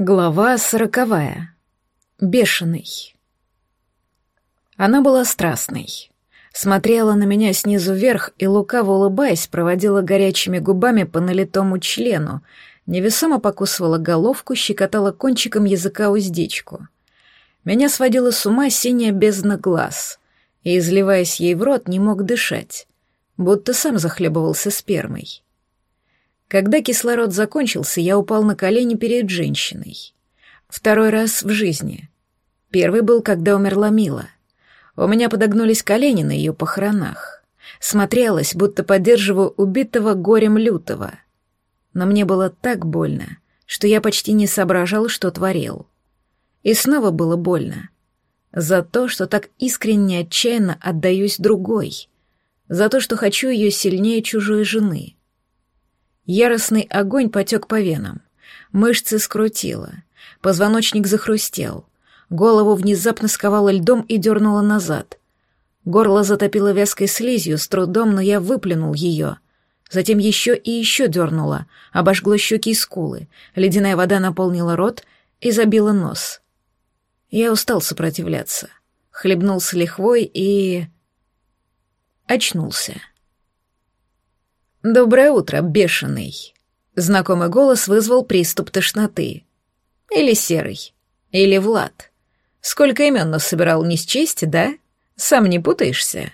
Глава сороковая. Бешеный. Она была страстной. Смотрела на меня снизу вверх и, лукаво улыбаясь, проводила горячими губами по налитому члену, невесомо покусывала головку, щекотала кончиком языка уздечку. Меня сводила с ума синяя бездна глаз, и, изливаясь ей в рот, не мог дышать, будто сам захлебывался спермой. Когда кислород закончился, я упал на колени перед женщиной. Второй раз в жизни. Первый был, когда умерла Мила. У меня подогнулись колени на ее похоронах. Смотрелась, будто поддерживаю убитого горем лютого. Но мне было так больно, что я почти не соображал, что творил. И снова было больно. За то, что так искренне отчаянно отдаюсь другой. За то, что хочу ее сильнее чужой жены — Яростный огонь потек по венам. Мышцы скрутило. Позвоночник захрустел. Голову внезапно сковало льдом и дернуло назад. Горло затопило вязкой слизью, с трудом, но я выплюнул ее. Затем еще и еще дернуло, обожгло щеки и скулы. Ледяная вода наполнила рот и забила нос. Я устал сопротивляться. Хлебнул с лихвой и... очнулся. «Доброе утро, бешеный!» Знакомый голос вызвал приступ тошноты. «Или Серый, или Влад. Сколько имен нас собирал не с чести, да? Сам не путаешься?»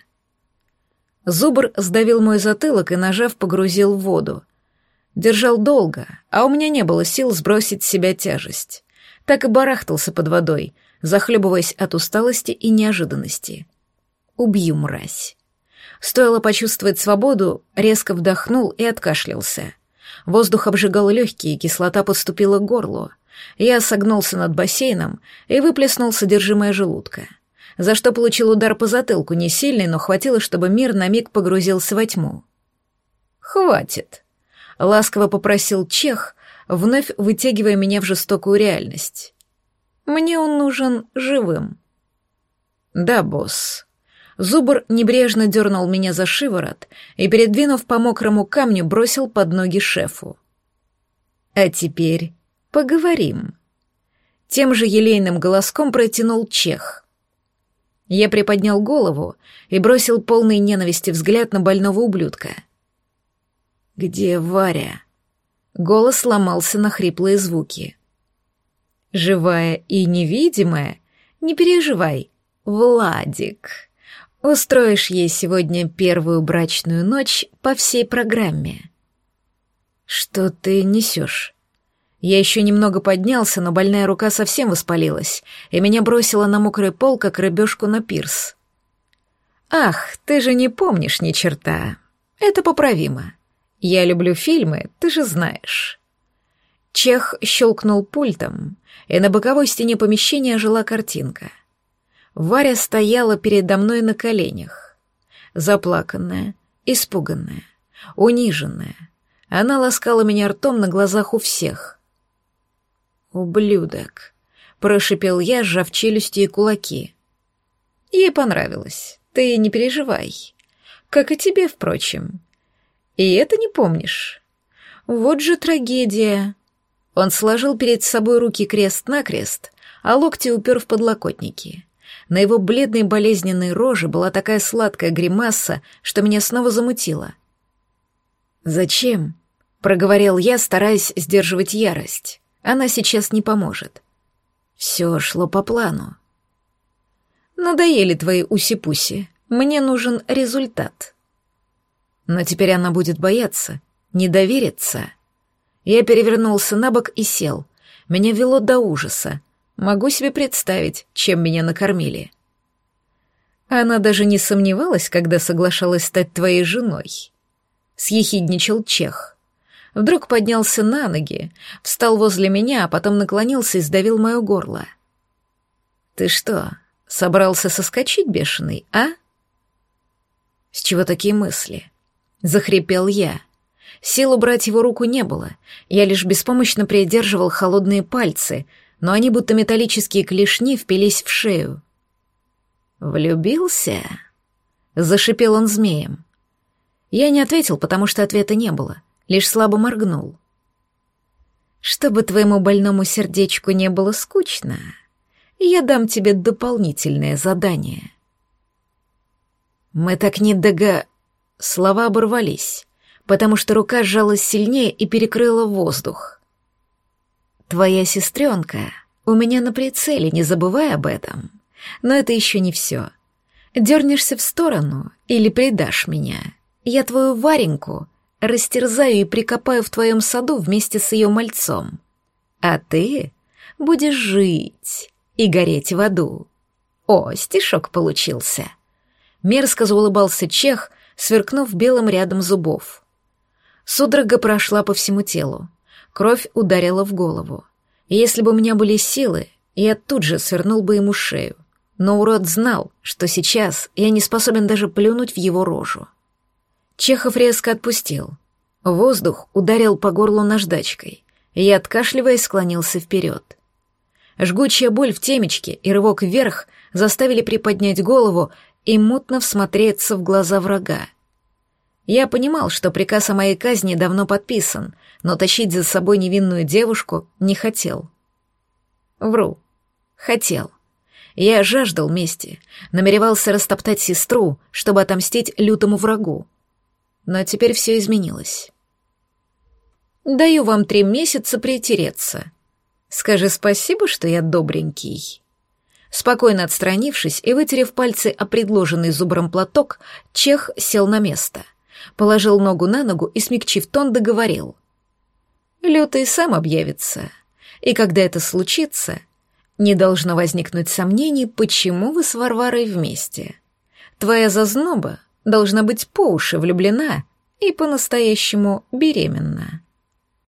Зубр сдавил мой затылок и, нажав, погрузил в воду. Держал долго, а у меня не было сил сбросить с себя тяжесть. Так и барахтался под водой, захлебываясь от усталости и неожиданности. «Убью, мразь!» Стоило почувствовать свободу, резко вдохнул и откашлялся. Воздух обжигал легкие, кислота подступила к горлу. Я согнулся над бассейном и выплеснул содержимое желудка, за что получил удар по затылку, не сильный, но хватило, чтобы мир на миг погрузился во тьму. «Хватит», — ласково попросил Чех, вновь вытягивая меня в жестокую реальность. «Мне он нужен живым». «Да, босс», Зубр небрежно дернул меня за шиворот и, передвинув по мокрому камню, бросил под ноги шефу. «А теперь поговорим». Тем же елейным голоском протянул чех. Я приподнял голову и бросил полный ненависти взгляд на больного ублюдка. «Где Варя?» Голос ломался на хриплые звуки. «Живая и невидимая? Не переживай, Владик!» Устроишь ей сегодня первую брачную ночь по всей программе. Что ты несешь? Я еще немного поднялся, но больная рука совсем воспалилась, и меня бросила на мокрый пол, как рыбешку на пирс. Ах, ты же не помнишь ни черта. Это поправимо. Я люблю фильмы, ты же знаешь. Чех щелкнул пультом, и на боковой стене помещения жила картинка — Варя стояла передо мной на коленях. Заплаканная, испуганная, униженная. Она ласкала меня ртом на глазах у всех. «Ублюдок», — прошипел я, сжав челюсти и кулаки. Ей понравилось, ты не переживай. Как и тебе, впрочем. И это не помнишь. Вот же трагедия. Он сложил перед собой руки крест-накрест, а локти упер в подлокотники. На его бледной болезненной роже была такая сладкая гримаса, что меня снова замутило. «Зачем?» — проговорил я, стараясь сдерживать ярость. «Она сейчас не поможет». Все шло по плану. «Надоели твои уси-пуси. Мне нужен результат». Но теперь она будет бояться, не довериться. Я перевернулся на бок и сел. Меня вело до ужаса. Могу себе представить, чем меня накормили. Она даже не сомневалась, когда соглашалась стать твоей женой. Съехидничал Чех. Вдруг поднялся на ноги, встал возле меня, а потом наклонился и сдавил мое горло. «Ты что, собрался соскочить, бешеный, а?» «С чего такие мысли?» — захрипел я. Сил убрать его руку не было, я лишь беспомощно придерживал холодные пальцы — но они будто металлические клешни впились в шею. «Влюбился?» — зашипел он змеем. Я не ответил, потому что ответа не было, лишь слабо моргнул. Чтобы твоему больному сердечку не было скучно, я дам тебе дополнительное задание. Мы так не дога... Слова оборвались, потому что рука сжалась сильнее и перекрыла воздух. Твоя сестренка у меня на прицеле, не забывай об этом. Но это еще не все. Дернешься в сторону или предашь меня. Я твою Вареньку растерзаю и прикопаю в твоем саду вместе с ее мальцом. А ты будешь жить и гореть в аду. О, стишок получился. Мерзко заулыбался чех, сверкнув белым рядом зубов. Судорога прошла по всему телу. Кровь ударила в голову. Если бы у меня были силы, я тут же свернул бы ему шею. Но урод знал, что сейчас я не способен даже плюнуть в его рожу. Чехов резко отпустил. Воздух ударил по горлу наждачкой, я, откашливаясь, склонился вперед. Жгучая боль в темечке и рывок вверх заставили приподнять голову и мутно всмотреться в глаза врага. Я понимал, что приказ о моей казни давно подписан, но тащить за собой невинную девушку не хотел. Вру. Хотел. Я жаждал мести, намеревался растоптать сестру, чтобы отомстить лютому врагу. Но теперь все изменилось. Даю вам три месяца притереться. Скажи спасибо, что я добренький. Спокойно отстранившись и вытерев пальцы о предложенный зубром платок, Чех сел на место, положил ногу на ногу и, смягчив тон, договорил. Лютый сам объявится. И когда это случится, не должно возникнуть сомнений, почему вы с Варварой вместе. Твоя зазноба должна быть по уши влюблена и по-настоящему беременна.